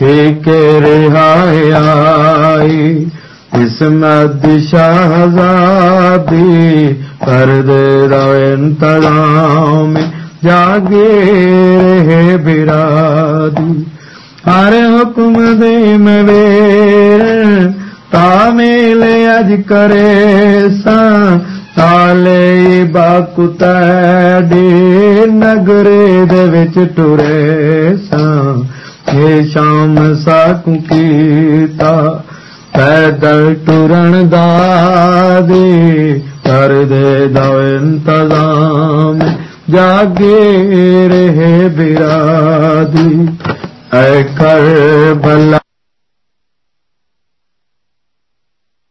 ٹھیک رہائی، آئی اس شہزادی کر دے دو انتظام جاگے رہے برادی۔ ہر حکم دے میرے تامیل اج کرے سا تالے باکت ڈے نگرے دے وچ ٹرے شام ساکو کیتا پیدل ٹرن دادی کر دے دو انتظام، جاگے رہے برادی، اے کربلا